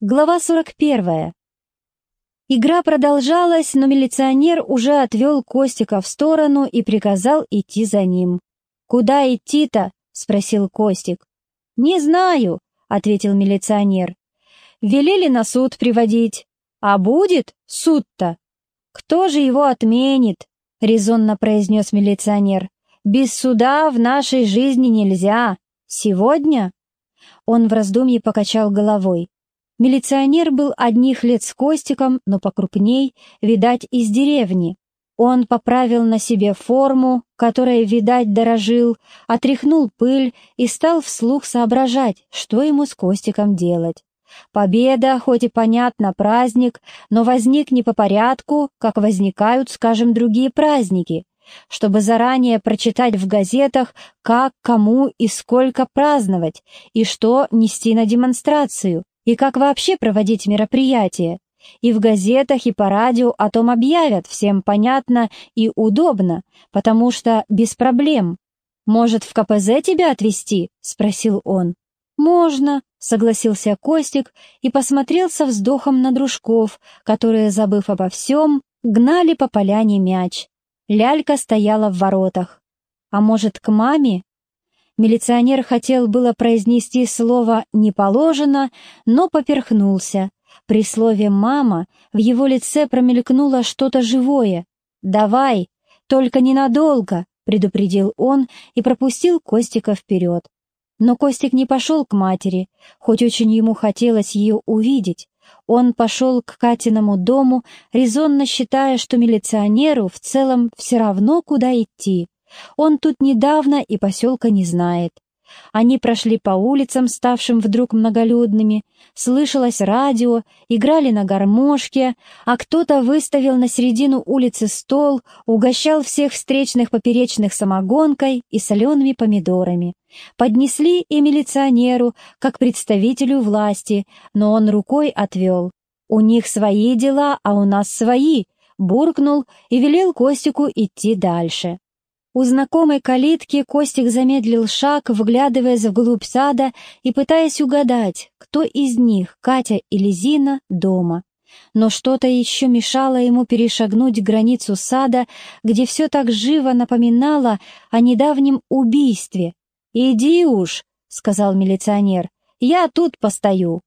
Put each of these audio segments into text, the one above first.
Глава 41. Игра продолжалась, но милиционер уже отвел Костика в сторону и приказал идти за ним. «Куда идти-то?» — спросил Костик. «Не знаю», — ответил милиционер. «Велели на суд приводить. А будет суд-то? Кто же его отменит?» — резонно произнес милиционер. «Без суда в нашей жизни нельзя. Сегодня?» Он в раздумье покачал головой. Милиционер был одних лет с Костиком, но покрупней, видать, из деревни. Он поправил на себе форму, которой, видать, дорожил, отряхнул пыль и стал вслух соображать, что ему с Костиком делать. Победа, хоть и понятно, праздник, но возник не по порядку, как возникают, скажем, другие праздники, чтобы заранее прочитать в газетах, как, кому и сколько праздновать, и что нести на демонстрацию, и как вообще проводить мероприятия. И в газетах, и по радио о том объявят, всем понятно и удобно, потому что без проблем. «Может, в КПЗ тебя отвезти?» — спросил он. «Можно», — согласился Костик и посмотрел со вздохом на дружков, которые, забыв обо всем, гнали по поляне мяч. Лялька стояла в воротах. «А может, к маме?» Милиционер хотел было произнести слово «не положено», но поперхнулся. При слове «мама» в его лице промелькнуло что-то живое. «Давай, только ненадолго», — предупредил он и пропустил Костика вперед. Но Костик не пошел к матери, хоть очень ему хотелось ее увидеть. Он пошел к Катиному дому, резонно считая, что милиционеру в целом все равно, куда идти. Он тут недавно и поселка не знает. Они прошли по улицам, ставшим вдруг многолюдными, слышалось радио, играли на гармошке, а кто-то выставил на середину улицы стол, угощал всех встречных поперечных самогонкой и солеными помидорами. Поднесли и милиционеру, как представителю власти, но он рукой отвел. «У них свои дела, а у нас свои», буркнул и велел Костику идти дальше. У знакомой калитки Костик замедлил шаг, вглядываясь вглубь сада и пытаясь угадать, кто из них, Катя или Зина, дома. Но что-то еще мешало ему перешагнуть границу сада, где все так живо напоминало о недавнем убийстве. «Иди уж», — сказал милиционер, — «я тут постою».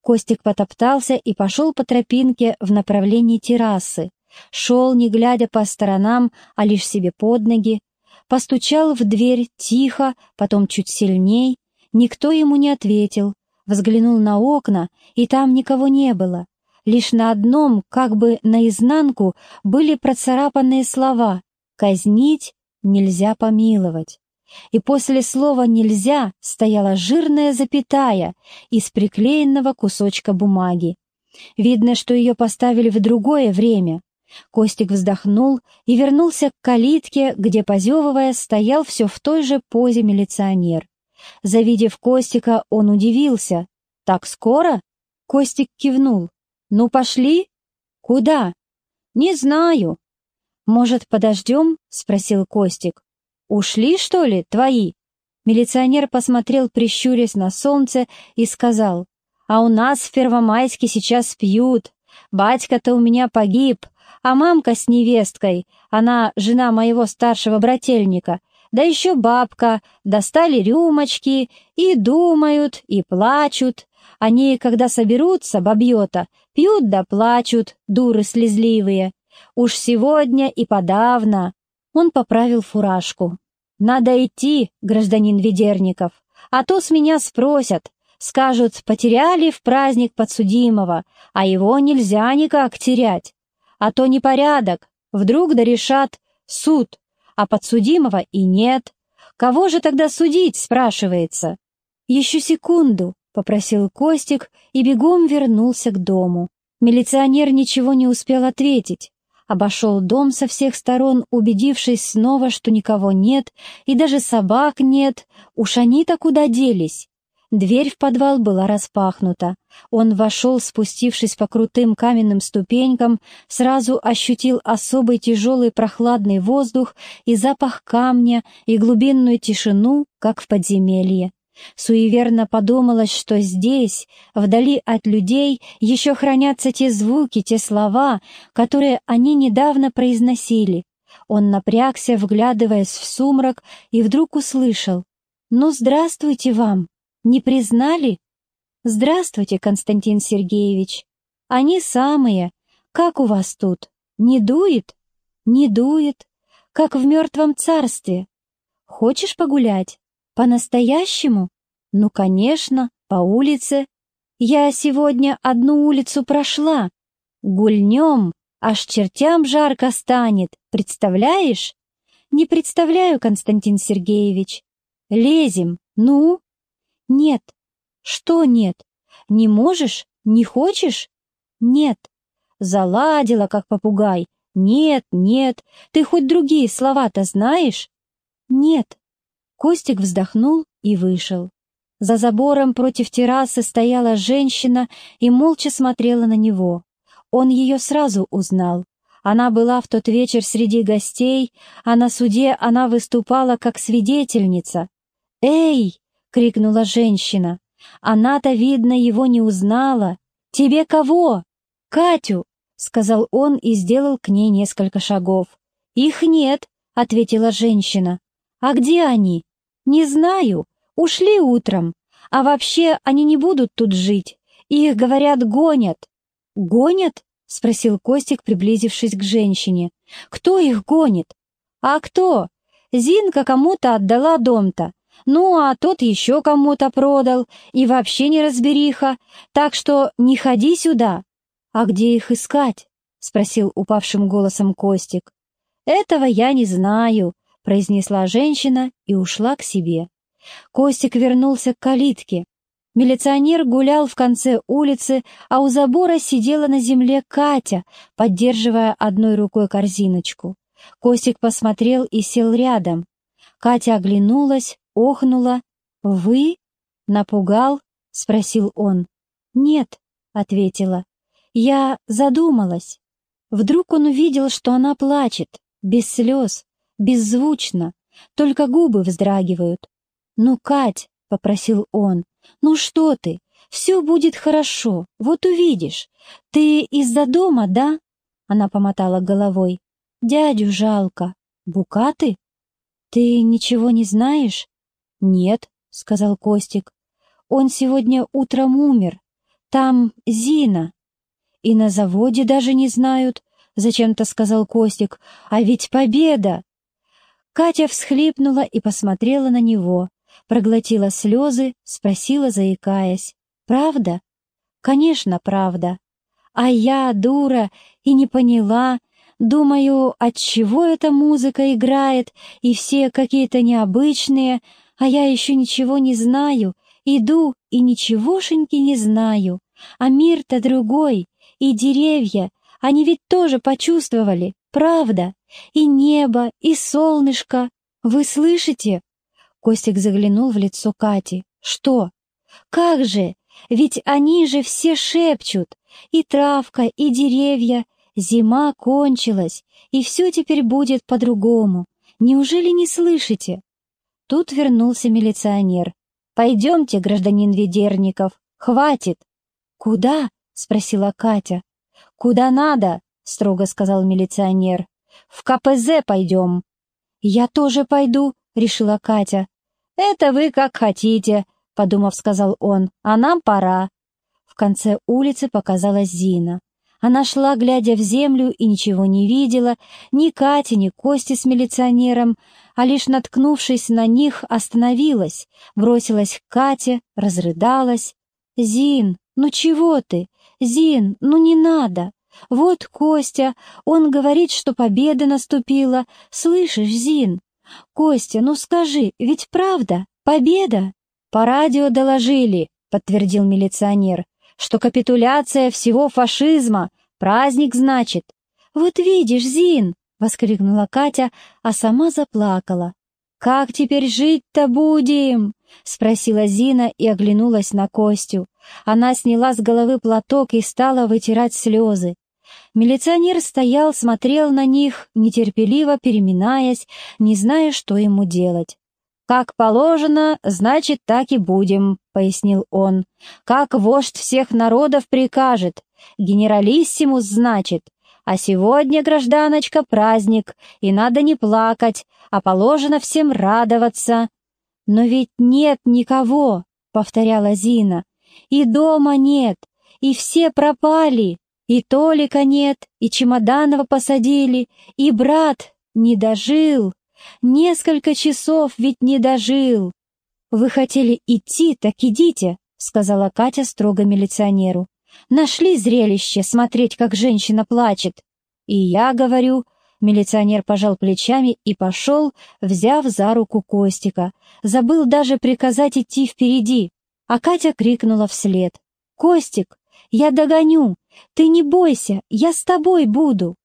Костик потоптался и пошел по тропинке в направлении террасы. Шел, не глядя по сторонам, а лишь себе под ноги. Постучал в дверь тихо, потом чуть сильней. Никто ему не ответил. Взглянул на окна, и там никого не было. Лишь на одном, как бы наизнанку, были процарапанные слова «казнить нельзя помиловать». И после слова «нельзя» стояла жирная запятая из приклеенного кусочка бумаги. Видно, что ее поставили в другое время, Костик вздохнул и вернулся к калитке, где, позевывая, стоял все в той же позе милиционер. Завидев Костика, он удивился. «Так скоро?» Костик кивнул. «Ну, пошли?» «Куда?» «Не знаю». «Может, подождем?» — спросил Костик. «Ушли, что ли, твои?» Милиционер посмотрел, прищурясь на солнце, и сказал, «А у нас в Первомайске сейчас пьют. Батька-то у меня погиб, а мамка с невесткой, она жена моего старшего брательника, да еще бабка, достали рюмочки и думают, и плачут. Они, когда соберутся, бабьета, пьют да плачут, дуры слезливые. Уж сегодня и подавно. Он поправил фуражку. «Надо идти, гражданин Ведерников, а то с меня спросят. Скажут, потеряли в праздник подсудимого, а его нельзя никак терять а то непорядок, вдруг да решат суд, а подсудимого и нет. Кого же тогда судить, спрашивается? Еще секунду, попросил Костик и бегом вернулся к дому. Милиционер ничего не успел ответить. Обошел дом со всех сторон, убедившись снова, что никого нет, и даже собак нет. Уж они-то куда делись? Дверь в подвал была распахнута. Он вошел, спустившись по крутым каменным ступенькам, сразу ощутил особый тяжелый прохладный воздух и запах камня, и глубинную тишину, как в подземелье. Суеверно подумалось, что здесь, вдали от людей, еще хранятся те звуки, те слова, которые они недавно произносили. Он напрягся, вглядываясь в сумрак, и вдруг услышал. «Ну, здравствуйте вам! Не признали?» «Здравствуйте, Константин Сергеевич! Они самые! Как у вас тут? Не дует?» «Не дует, как в мертвом царстве. Хочешь погулять? По-настоящему? Ну, конечно, по улице. Я сегодня одну улицу прошла. Гульнем, аж чертям жарко станет, представляешь? Не представляю, Константин Сергеевич. Лезем, ну? Нет. Что нет? Не можешь? Не хочешь? Нет. Заладила, как попугай. Нет, нет. Ты хоть другие слова-то знаешь? Нет. Костик вздохнул и вышел. За забором против террасы стояла женщина и молча смотрела на него. Он ее сразу узнал. Она была в тот вечер среди гостей, а на суде она выступала как свидетельница. «Эй!» — крикнула женщина. Она-то, видно, его не узнала. «Тебе кого?» «Катю!» — сказал он и сделал к ней несколько шагов. «Их нет», — ответила женщина. «А где они?» «Не знаю. Ушли утром. А вообще они не будут тут жить. Их, говорят, гонят». «Гонят?» — спросил Костик, приблизившись к женщине. «Кто их гонит?» «А кто? Зинка кому-то отдала дом-то. Ну, а тот еще кому-то продал. И вообще не разбериха. Так что не ходи сюда». «А где их искать?» — спросил упавшим голосом Костик. «Этого я не знаю», произнесла женщина и ушла к себе. Костик вернулся к калитке. Милиционер гулял в конце улицы, а у забора сидела на земле Катя, поддерживая одной рукой корзиночку. Костик посмотрел и сел рядом. Катя оглянулась, охнула. «Вы?» «Напугал?» — спросил он. «Нет», — ответила. «Я задумалась». Вдруг он увидел, что она плачет, без слез, беззвучно, только губы вздрагивают. «Ну, Кать», — попросил он, — «ну что ты? Все будет хорошо, вот увидишь. Ты из-за дома, да?» Она помотала головой. «Дядю жалко. Букаты?» «Ты ничего не знаешь?» «Нет», — сказал Костик. «Он сегодня утром умер. Там Зина». «И на заводе даже не знают», — зачем-то сказал Костик. «А ведь победа!» Катя всхлипнула и посмотрела на него, проглотила слезы, спросила, заикаясь. «Правда?» «Конечно, правда. А я, дура, и не поняла. Думаю, от чего эта музыка играет, и все какие-то необычные, а я еще ничего не знаю. Иду и ничегошеньки не знаю. А мир-то другой, и деревья, они ведь тоже почувствовали, правда?» И небо, и солнышко. Вы слышите?» Костик заглянул в лицо Кати. «Что? Как же? Ведь они же все шепчут. И травка, и деревья. Зима кончилась, и все теперь будет по-другому. Неужели не слышите?» Тут вернулся милиционер. «Пойдемте, гражданин Ведерников, хватит!» «Куда?» — спросила Катя. «Куда надо?» — строго сказал милиционер. В КПЗ пойдем». «Я тоже пойду», — решила Катя. «Это вы как хотите», — подумав, сказал он, — «а нам пора». В конце улицы показалась Зина. Она шла, глядя в землю, и ничего не видела, ни Кати, ни Кости с милиционером, а лишь наткнувшись на них, остановилась, бросилась к Кате, разрыдалась. «Зин, ну чего ты? Зин, ну не надо!» Вот Костя, он говорит, что победа наступила. Слышишь, Зин? Костя, ну скажи, ведь правда? Победа? По радио доложили, подтвердил милиционер, что капитуляция всего фашизма. Праздник, значит. Вот видишь, Зин, воскликнула Катя, а сама заплакала. «Как теперь жить-то будем?» — спросила Зина и оглянулась на Костю. Она сняла с головы платок и стала вытирать слезы. Милиционер стоял, смотрел на них, нетерпеливо переминаясь, не зная, что ему делать. «Как положено, значит, так и будем», — пояснил он. «Как вождь всех народов прикажет. Генералиссимус, значит. А сегодня, гражданочка, праздник, и надо не плакать, а положено всем радоваться». «Но ведь нет никого», — повторяла Зина. «И дома нет, и все пропали, и Толика нет, и Чемоданова посадили, и брат не дожил». Несколько часов ведь не дожил. Вы хотели идти, так идите, сказала Катя строго милиционеру. Нашли зрелище смотреть, как женщина плачет. И я говорю, милиционер пожал плечами и пошел, взяв за руку Костика. Забыл даже приказать идти впереди. А Катя крикнула вслед. «Костик, я догоню! Ты не бойся, я с тобой буду!»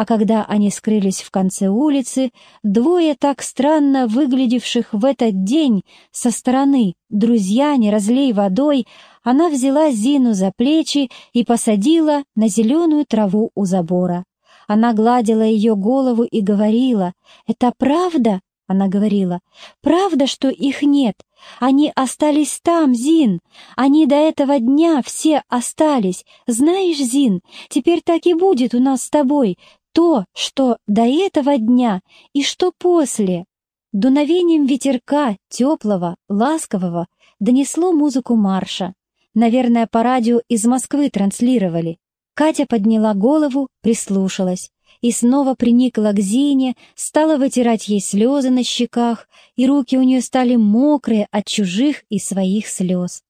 А когда они скрылись в конце улицы, двое так странно выглядевших в этот день со стороны, друзья, не разлей водой, она взяла Зину за плечи и посадила на зеленую траву у забора. Она гладила ее голову и говорила, «Это правда?» Она говорила, «Правда, что их нет? Они остались там, Зин. Они до этого дня все остались. Знаешь, Зин, теперь так и будет у нас с тобой то, что до этого дня и что после. Дуновением ветерка, теплого, ласкового, донесло музыку марша. Наверное, по радио из Москвы транслировали. Катя подняла голову, прислушалась и снова приникла к Зине, стала вытирать ей слезы на щеках, и руки у нее стали мокрые от чужих и своих слез.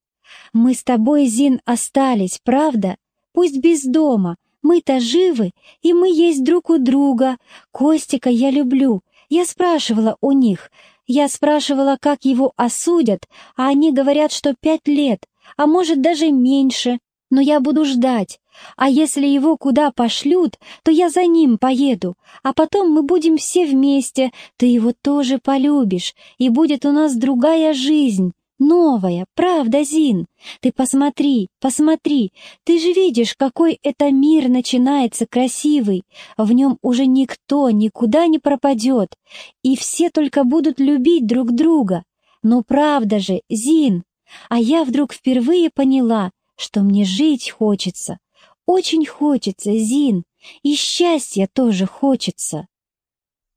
«Мы с тобой, Зин, остались, правда? Пусть без дома, мы-то живы, и мы есть друг у друга. Костика я люблю. Я спрашивала у них. Я спрашивала, как его осудят, а они говорят, что пять лет, а может даже меньше. Но я буду ждать. А если его куда пошлют, то я за ним поеду, а потом мы будем все вместе, ты его тоже полюбишь, и будет у нас другая жизнь, новая, правда, Зин? Ты посмотри, посмотри, ты же видишь, какой это мир начинается красивый, в нем уже никто никуда не пропадет, и все только будут любить друг друга. Ну правда же, Зин? А я вдруг впервые поняла, что мне жить хочется. Очень хочется, Зин, и счастья тоже хочется.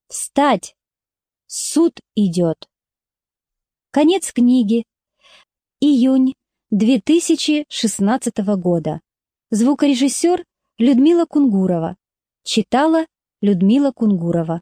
Встать! Суд идет. Конец книги. Июнь 2016 года. Звукорежиссер Людмила Кунгурова. Читала Людмила Кунгурова.